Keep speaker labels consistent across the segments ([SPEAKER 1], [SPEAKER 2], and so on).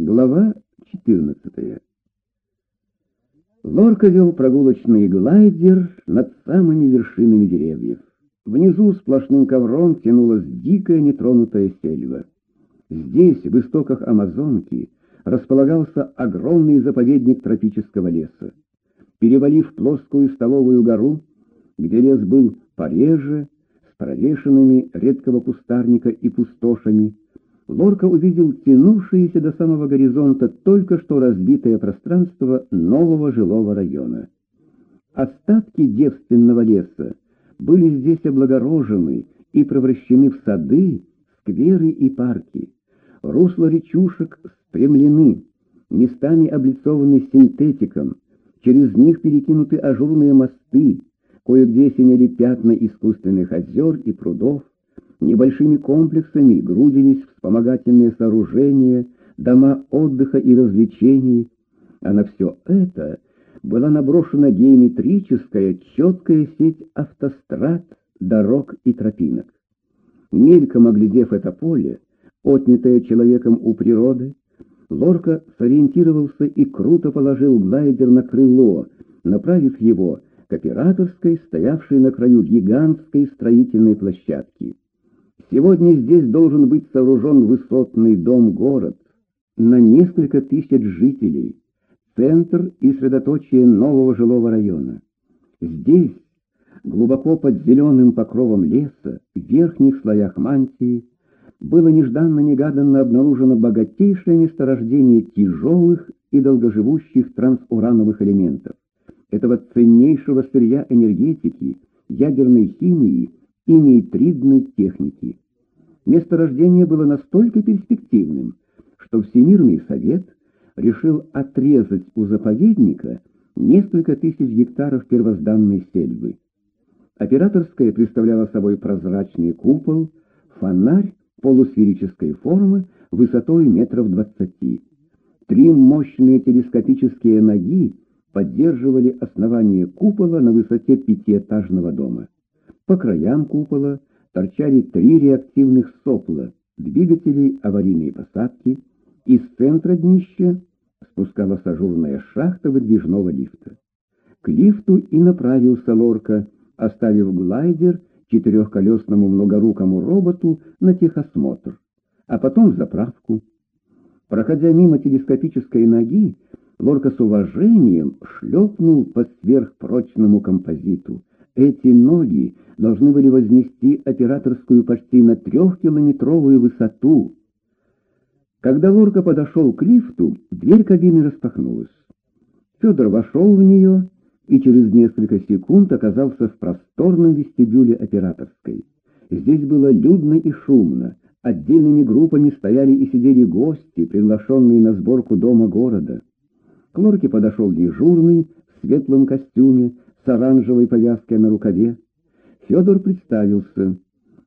[SPEAKER 1] Глава 14. Лорка вел прогулочный глайдер над самыми вершинами деревьев. Внизу сплошным ковром тянулась дикая нетронутая сельва. Здесь, в истоках Амазонки, располагался огромный заповедник тропического леса. Перевалив плоскую столовую гору, где лес был пореже, с провешенными редкого кустарника и пустошами, Лорка увидел тянувшееся до самого горизонта только что разбитое пространство нового жилого района. Остатки девственного леса были здесь облагорожены и превращены в сады, скверы и парки. Русла речушек спрямлены, местами облицованы синтетиком, через них перекинуты ажурные мосты, кое-где синели пятна искусственных озер и прудов, Небольшими комплексами грудились вспомогательные сооружения, дома отдыха и развлечений, а на все это была наброшена геометрическая четкая сеть автострад, дорог и тропинок. Мельком оглядев это поле, отнятое человеком у природы, Лорка сориентировался и круто положил глайдер на крыло, направив его к операторской, стоявшей на краю гигантской строительной площадки. Сегодня здесь должен быть сооружен высотный дом-город. На несколько тысяч жителей, центр и средоточие нового жилого района. Здесь, глубоко под зеленым покровом леса, в верхних слоях мантии, было нежданно-негаданно обнаружено богатейшее месторождение тяжелых и долгоживущих трансурановых элементов, этого ценнейшего сырья энергетики, ядерной химии и нейтридной техники. Месторождение было настолько перспективным, что Всемирный Совет решил отрезать у заповедника несколько тысяч гектаров первозданной сельвы. Операторская представляла собой прозрачный купол, фонарь полусферической формы высотой метров двадцати. Три мощные телескопические ноги поддерживали основание купола на высоте пятиэтажного дома. По краям купола торчали три реактивных сопла, двигателей аварийной посадки, из центра днища спускалась ажурная шахта выдвижного лифта. К лифту и направился Лорка, оставив глайдер четырехколесному многорукому роботу на техосмотр, а потом заправку. Проходя мимо телескопической ноги, Лорка с уважением шлепнул по сверхпрочному композиту. Эти ноги должны были вознести операторскую почти на трехкилометровую высоту. Когда Лорка подошел к лифту, дверь кабины распахнулась. Федор вошел в нее и через несколько секунд оказался в просторном вестибюле операторской. Здесь было людно и шумно. Отдельными группами стояли и сидели гости, приглашенные на сборку дома города. К Лорке подошел дежурный в светлом костюме, с оранжевой повязкой на рукаве. Федор представился.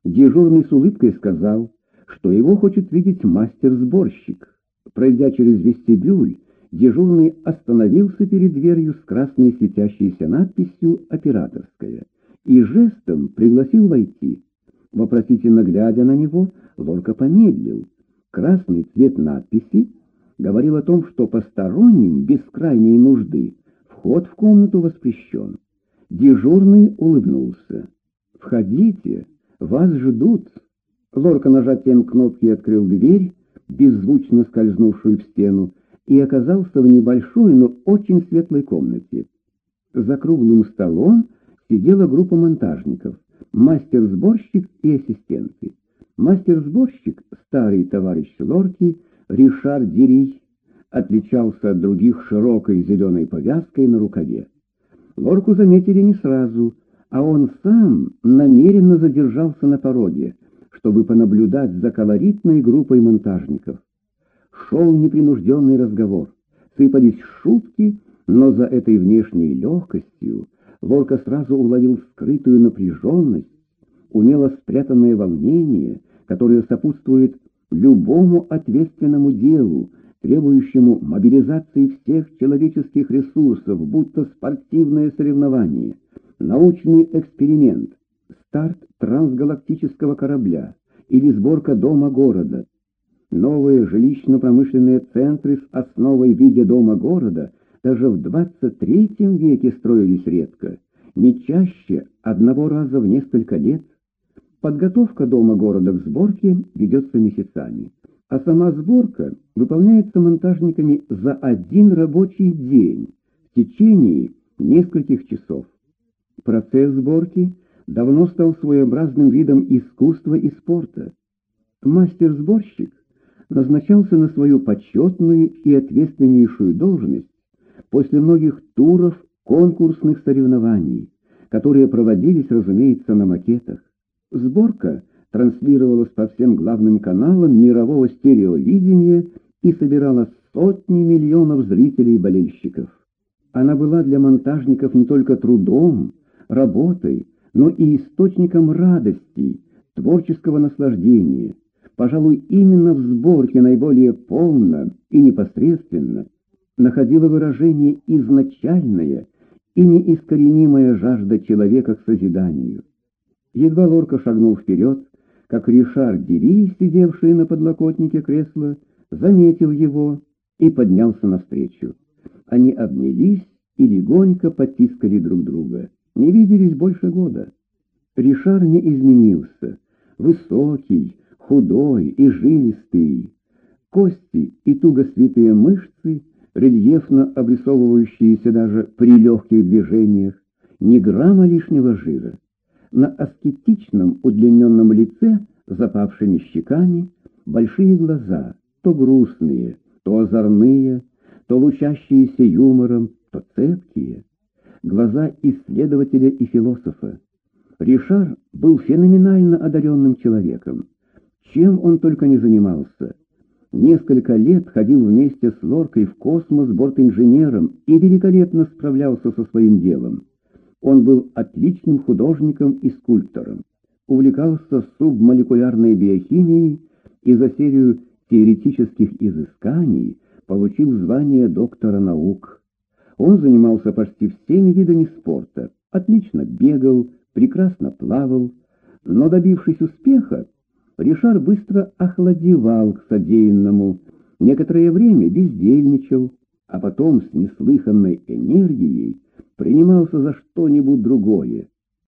[SPEAKER 1] Дежурный с улыбкой сказал, что его хочет видеть мастер-сборщик. Пройдя через вестибюль, дежурный остановился перед дверью с красной светящейся надписью «Операторская» и жестом пригласил войти. Вопросительно глядя на него, Лорка помедлил. Красный цвет надписи говорил о том, что посторонним без крайней нужды Вход в комнату воспрещен. Дежурный улыбнулся. «Входите, вас ждут». Лорка нажатием кнопки открыл дверь, беззвучно скользнувшую в стену, и оказался в небольшой, но очень светлой комнате. За круглым столом сидела группа монтажников, мастер-сборщик и ассистенты. Мастер-сборщик, старый товарищ Лорки, Ришар Дирий, отличался от других широкой зеленой повязкой на рукаве. Лорку заметили не сразу, а он сам намеренно задержался на пороге, чтобы понаблюдать за колоритной группой монтажников. Шел непринужденный разговор, сыпались шутки, но за этой внешней легкостью Лорка сразу уловил скрытую напряженность, умело спрятанное волнение, которое сопутствует любому ответственному делу, требующему мобилизации всех человеческих ресурсов, будто спортивное соревнование, научный эксперимент, старт трансгалактического корабля или сборка дома-города. Новые жилищно-промышленные центры с основой в виде дома города даже в 23 веке строились редко, не чаще одного раза в несколько лет. Подготовка дома города к сборке ведется месяцами, а сама сборка выполняется монтажниками за один рабочий день в течение нескольких часов. Процесс сборки давно стал своеобразным видом искусства и спорта. Мастер-сборщик назначался на свою почетную и ответственнейшую должность после многих туров конкурсных соревнований, которые проводились, разумеется, на макетах. Сборка транслировалась по всем главным каналам мирового стереовидения и собирала сотни миллионов зрителей и болельщиков. Она была для монтажников не только трудом, работой, но и источником радости, творческого наслаждения. Пожалуй, именно в сборке наиболее полно и непосредственно находила выражение изначальная и неискоренимая жажда человека к созиданию. Едва Лорка шагнул вперед, как Ришар Дири, сидевший на подлокотнике кресла, заметил его и поднялся навстречу. Они обнялись и легонько потискали друг друга. Не виделись больше года. Ришар не изменился. Высокий, худой и жилистый. Кости и туго свитые мышцы, рельефно обрисовывающиеся даже при легких движениях, ни грамма лишнего жира. На аскетичном удлиненном лице запавшими щеками большие глаза, то грустные, то озорные, то лучащиеся юмором, то цепкие. Глаза исследователя и философа. Ришар был феноменально одаренным человеком. Чем он только не занимался. Несколько лет ходил вместе с Лоркой в космос бортинженером и великолепно справлялся со своим делом. Он был отличным художником и скульптором, увлекался субмолекулярной биохимией и за серию теоретических изысканий получил звание доктора наук. Он занимался почти всеми видами спорта, отлично бегал, прекрасно плавал, но, добившись успеха, Ришар быстро охладевал к содеянному, некоторое время бездельничал, а потом с неслыханной энергией принимался за что-нибудь другое,